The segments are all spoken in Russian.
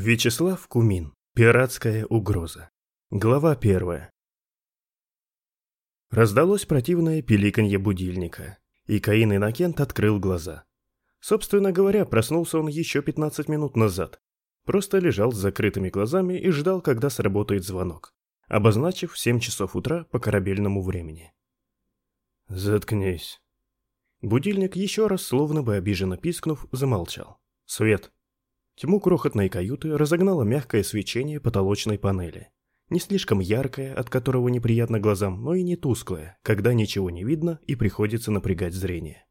Вячеслав Кумин. Пиратская угроза. Глава первая. Раздалось противное пиликанье будильника, и Каин Иннокент открыл глаза. Собственно говоря, проснулся он еще 15 минут назад. Просто лежал с закрытыми глазами и ждал, когда сработает звонок, обозначив 7 часов утра по корабельному времени. «Заткнись». Будильник еще раз, словно бы обиженно пискнув, замолчал. «Свет». Тьму крохотной каюты разогнало мягкое свечение потолочной панели. Не слишком яркое, от которого неприятно глазам, но и не тусклое, когда ничего не видно и приходится напрягать зрение.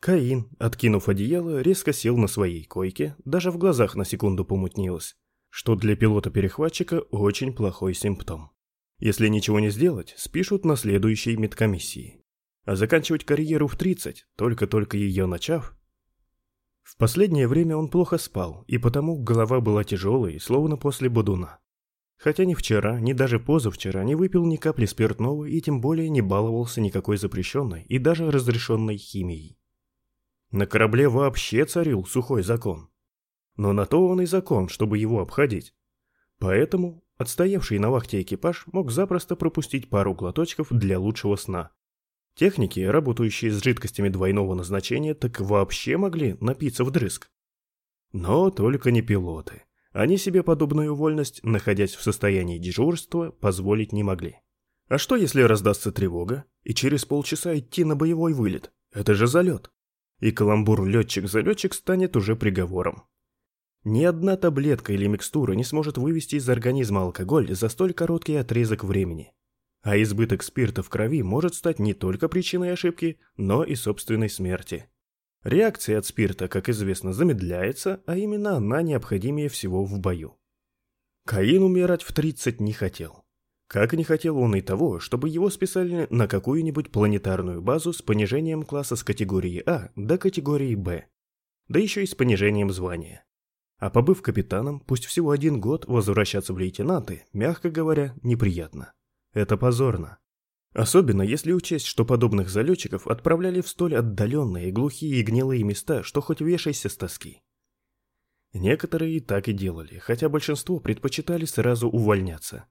Каин, откинув одеяло, резко сел на своей койке, даже в глазах на секунду помутнилось, что для пилота-перехватчика очень плохой симптом. Если ничего не сделать, спишут на следующей медкомиссии. А заканчивать карьеру в 30, только-только ее начав, в последнее время он плохо спал, и потому голова была тяжелой, словно после бодуна. Хотя ни вчера, ни даже позавчера не выпил ни капли спиртного и тем более не баловался никакой запрещенной и даже разрешенной химией. На корабле вообще царил сухой закон. Но на то он и закон, чтобы его обходить. Поэтому отстоявший на вахте экипаж мог запросто пропустить пару глоточков для лучшего сна, Техники, работающие с жидкостями двойного назначения, так вообще могли напиться вдрызг. Но только не пилоты. Они себе подобную вольность, находясь в состоянии дежурства, позволить не могли. А что, если раздастся тревога, и через полчаса идти на боевой вылет? Это же залет. И каламбур летчик-залетчик станет уже приговором. Ни одна таблетка или микстура не сможет вывести из организма алкоголь за столь короткий отрезок времени. А избыток спирта в крови может стать не только причиной ошибки, но и собственной смерти. Реакция от спирта, как известно, замедляется, а именно она необходимее всего в бою. Каин умирать в 30 не хотел. Как не хотел он и того, чтобы его списали на какую-нибудь планетарную базу с понижением класса с категории А до категории Б. Да еще и с понижением звания. А побыв капитаном, пусть всего один год, возвращаться в лейтенанты, мягко говоря, неприятно. Это позорно. Особенно если учесть, что подобных залетчиков отправляли в столь отдаленные, глухие и гнилые места, что хоть вешайся с тоски. Некоторые и так и делали, хотя большинство предпочитали сразу увольняться.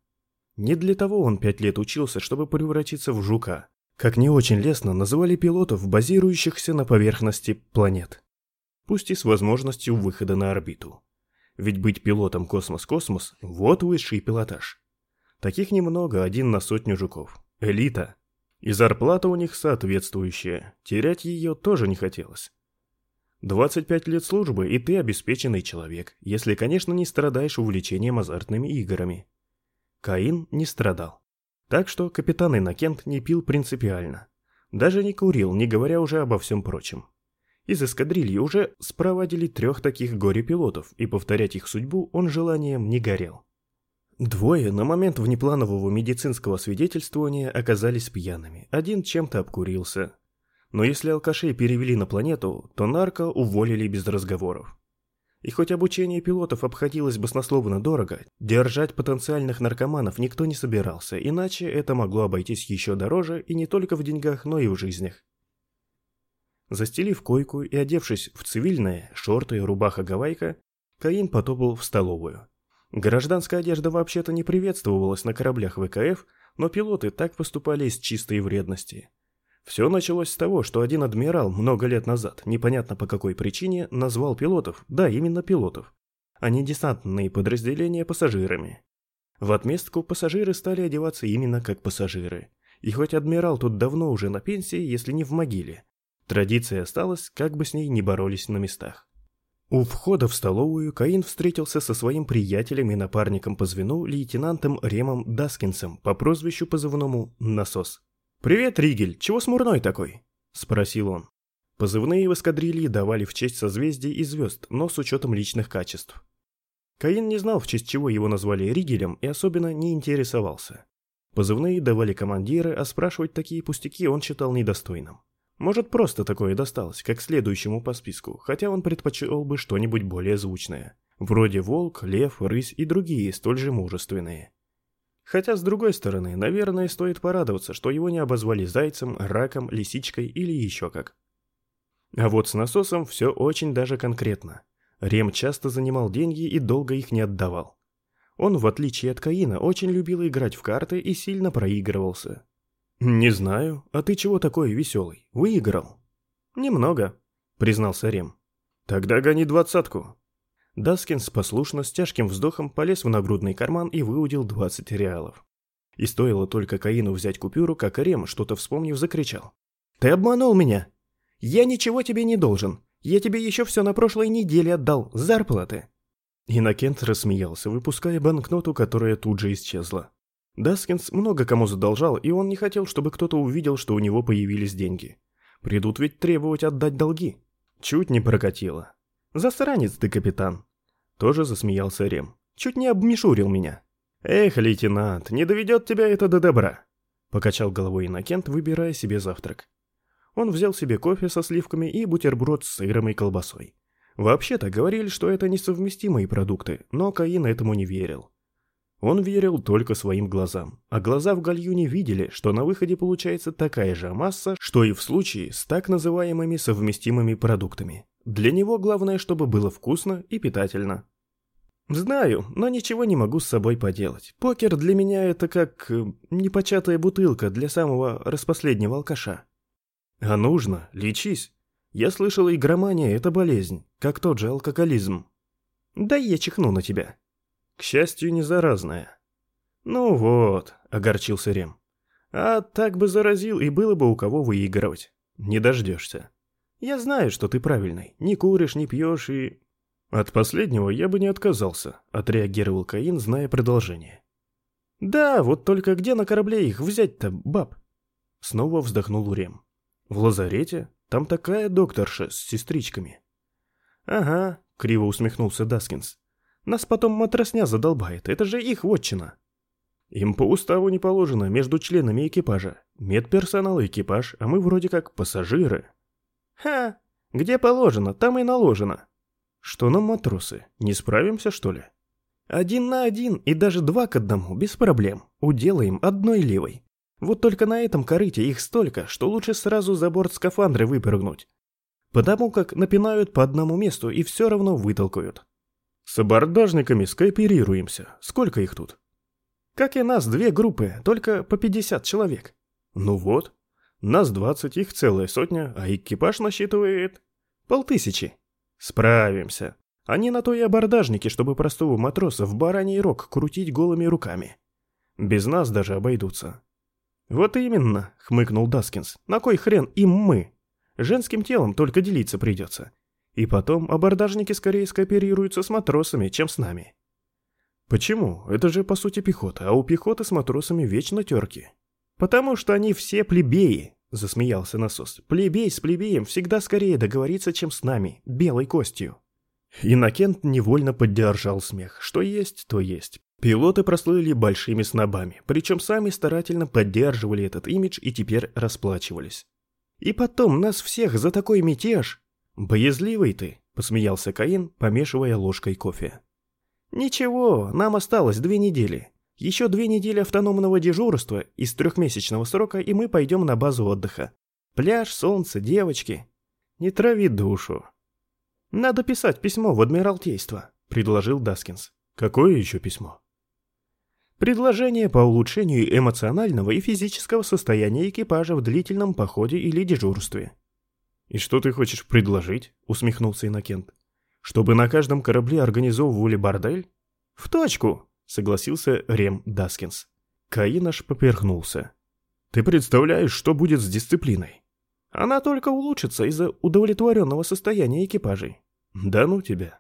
Не для того он пять лет учился, чтобы превратиться в жука, как не очень лестно называли пилотов, базирующихся на поверхности планет. Пусть и с возможностью выхода на орбиту. Ведь быть пилотом космос-космос – вот высший пилотаж. Таких немного, один на сотню жуков. Элита. И зарплата у них соответствующая. Терять ее тоже не хотелось. 25 лет службы, и ты обеспеченный человек, если, конечно, не страдаешь увлечением азартными играми. Каин не страдал. Так что капитан Иннокент не пил принципиально. Даже не курил, не говоря уже обо всем прочем. Из эскадрильи уже спровадили трех таких горе-пилотов, и повторять их судьбу он желанием не горел. Двое на момент внепланового медицинского свидетельствования оказались пьяными, один чем-то обкурился. Но если алкашей перевели на планету, то нарко уволили без разговоров. И хоть обучение пилотов обходилось баснословно дорого, держать потенциальных наркоманов никто не собирался, иначе это могло обойтись еще дороже и не только в деньгах, но и в жизнях. Застелив койку и одевшись в цивильное, шорты, рубаха-гавайка, Каин потопал в столовую. Гражданская одежда вообще-то не приветствовалась на кораблях ВКФ, но пилоты так поступали из чистой вредности. Все началось с того, что один адмирал много лет назад, непонятно по какой причине, назвал пилотов, да, именно пилотов, а не десантные подразделения пассажирами. В отместку пассажиры стали одеваться именно как пассажиры. И хоть адмирал тут давно уже на пенсии, если не в могиле, традиция осталась, как бы с ней не боролись на местах. У входа в столовую Каин встретился со своим приятелем и напарником по звену лейтенантом Ремом Даскинсом по прозвищу позывному «Насос». «Привет, Ригель, чего смурной такой?» – спросил он. Позывные в эскадрилье давали в честь созвездий и звезд, но с учетом личных качеств. Каин не знал, в честь чего его назвали Ригелем, и особенно не интересовался. Позывные давали командиры, а спрашивать такие пустяки он считал недостойным. Может, просто такое досталось, как следующему по списку, хотя он предпочел бы что-нибудь более звучное. Вроде волк, лев, рысь и другие столь же мужественные. Хотя, с другой стороны, наверное, стоит порадоваться, что его не обозвали зайцем, раком, лисичкой или еще как. А вот с насосом все очень даже конкретно. Рем часто занимал деньги и долго их не отдавал. Он, в отличие от Каина, очень любил играть в карты и сильно проигрывался. «Не знаю, а ты чего такой веселый? Выиграл?» «Немного», — признался Рем. «Тогда гони двадцатку». Даскинс послушно с тяжким вздохом полез в нагрудный карман и выудил 20 реалов. И стоило только Каину взять купюру, как Рем, что-то вспомнив, закричал. «Ты обманул меня! Я ничего тебе не должен! Я тебе еще все на прошлой неделе отдал, зарплаты!» Иннокент рассмеялся, выпуская банкноту, которая тут же исчезла. Даскинс много кому задолжал, и он не хотел, чтобы кто-то увидел, что у него появились деньги. Придут ведь требовать отдать долги. Чуть не прокатило. «Засранец ты, капитан!» Тоже засмеялся Рем. «Чуть не обмишурил меня». «Эх, лейтенант, не доведет тебя это до добра!» Покачал головой Иннокент, выбирая себе завтрак. Он взял себе кофе со сливками и бутерброд с сыром и колбасой. Вообще-то говорили, что это несовместимые продукты, но Каин этому не верил. Он верил только своим глазам, а глаза в гальюне видели, что на выходе получается такая же масса, что и в случае с так называемыми совместимыми продуктами. Для него главное, чтобы было вкусно и питательно. Знаю, но ничего не могу с собой поделать. Покер для меня это как э, непочатая бутылка для самого распоследнего алкаша. А нужно, лечись. Я слышал, игромания – это болезнь, как тот же алкоголизм. Да я чихну на тебя. К счастью, не заразная. Ну вот, огорчился Рем. А так бы заразил, и было бы у кого выигрывать. Не дождешься. Я знаю, что ты правильный. Не куришь, не пьешь и... От последнего я бы не отказался, отреагировал Каин, зная продолжение. Да, вот только где на корабле их взять-то, баб? Снова вздохнул Рем. В лазарете? Там такая докторша с сестричками. Ага, криво усмехнулся Даскинс. Нас потом матросня задолбает, это же их вотчина. Им по уставу не положено между членами экипажа. Медперсонал и экипаж, а мы вроде как пассажиры. Ха, где положено, там и наложено. Что нам матросы, не справимся что ли? Один на один и даже два к одному, без проблем. Уделаем одной левой. Вот только на этом корыте их столько, что лучше сразу за борт скафандры выпрыгнуть. Потому как напинают по одному месту и все равно вытолкают. С абордажниками скооперируемся. Сколько их тут? Как и нас, две группы, только по 50 человек. Ну вот. Нас 20, их целая сотня, а экипаж насчитывает... полтысячи. Справимся. Они на то и абордажники, чтобы простого матроса в бараний рог крутить голыми руками. Без нас даже обойдутся. «Вот именно», — хмыкнул Даскинс. «На кой хрен им мы? Женским телом только делиться придется. И потом абордажники скорее скооперируются с матросами, чем с нами». «Почему? Это же по сути пехота, а у пехоты с матросами вечно терки». «Потому что они все плебеи», — засмеялся насос. «Плебей с плебеем всегда скорее договорится, чем с нами, белой костью». Иннокент невольно поддержал смех. Что есть, то есть. Пилоты прослыли большими снобами, причем сами старательно поддерживали этот имидж и теперь расплачивались. «И потом нас всех за такой мятеж!» «Боязливый ты», — посмеялся Каин, помешивая ложкой кофе. «Ничего, нам осталось две недели. Еще две недели автономного дежурства из трехмесячного срока, и мы пойдем на базу отдыха. Пляж, солнце, девочки. Не трави душу». «Надо писать письмо в Адмиралтейство», — предложил Даскинс. «Какое еще письмо?» Предложение по улучшению эмоционального и физического состояния экипажа в длительном походе или дежурстве. «И что ты хочешь предложить?» — усмехнулся Иннокент. «Чтобы на каждом корабле организовывали бордель?» «В точку!» — согласился Рем Даскинс. Каин аж поперхнулся. «Ты представляешь, что будет с дисциплиной?» «Она только улучшится из-за удовлетворенного состояния экипажей». «Да ну тебя!»